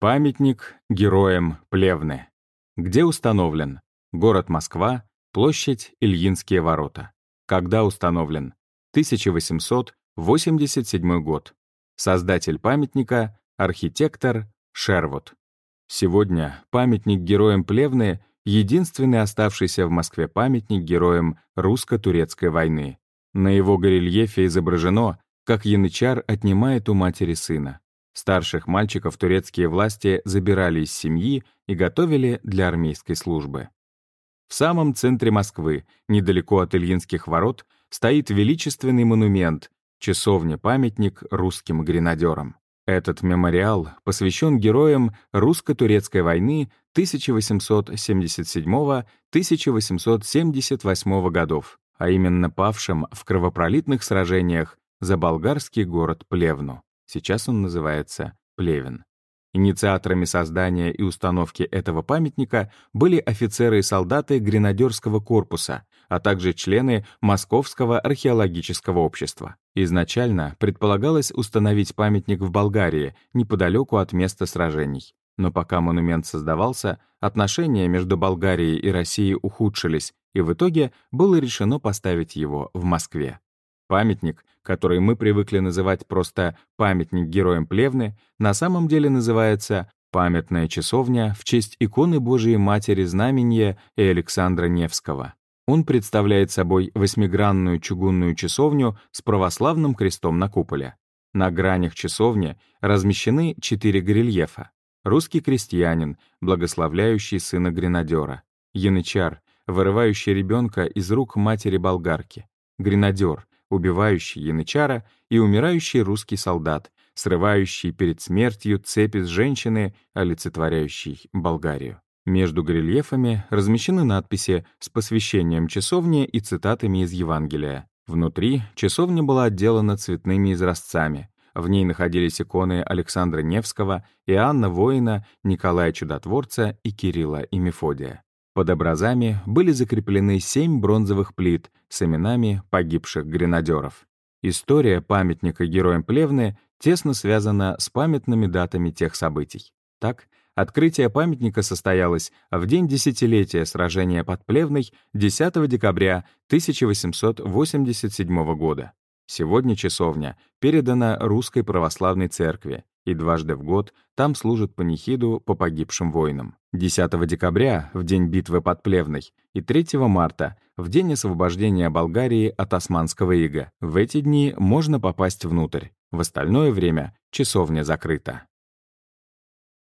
Памятник героям Плевны. Где установлен? Город Москва, площадь Ильинские ворота. Когда установлен? 1887 год. Создатель памятника — архитектор Шервуд. Сегодня памятник героям Плевны — единственный оставшийся в Москве памятник героям русско-турецкой войны. На его горельефе изображено, как янычар отнимает у матери сына. Старших мальчиков турецкие власти забирали из семьи и готовили для армейской службы. В самом центре Москвы, недалеко от Ильинских ворот, стоит величественный монумент — часовня-памятник русским гренадерам. Этот мемориал посвящен героям русско-турецкой войны 1877-1878 годов, а именно павшим в кровопролитных сражениях за болгарский город Плевну. Сейчас он называется Плевен. Инициаторами создания и установки этого памятника были офицеры и солдаты гренадерского корпуса, а также члены Московского археологического общества. Изначально предполагалось установить памятник в Болгарии, неподалеку от места сражений. Но пока монумент создавался, отношения между Болгарией и Россией ухудшились, и в итоге было решено поставить его в Москве. Памятник, который мы привыкли называть просто «памятник героям Плевны», на самом деле называется «Памятная часовня в честь иконы Божией Матери Знамения и Александра Невского». Он представляет собой восьмигранную чугунную часовню с православным крестом на куполе. На гранях часовни размещены четыре горельефа. Русский крестьянин, благословляющий сына гренадера. Янычар, вырывающий ребенка из рук матери-болгарки. Гренадер, убивающий янычара, и умирающий русский солдат, срывающий перед смертью цепи с женщины, олицетворяющей Болгарию. Между горельефами размещены надписи с посвящением часовни и цитатами из Евангелия. Внутри часовня была отделана цветными изразцами. В ней находились иконы Александра Невского, Иоанна Воина, Николая Чудотворца и Кирилла и Мефодия. Под образами были закреплены семь бронзовых плит с именами погибших гренадеров. История памятника героям Плевны тесно связана с памятными датами тех событий. Так, открытие памятника состоялось в день десятилетия сражения под Плевной 10 декабря 1887 года. Сегодня часовня передана Русской Православной Церкви, и дважды в год там служат панихиду по погибшим воинам. 10 декабря, в день битвы под Плевной, и 3 марта, в день освобождения Болгарии от османского ига. В эти дни можно попасть внутрь. В остальное время часовня закрыта.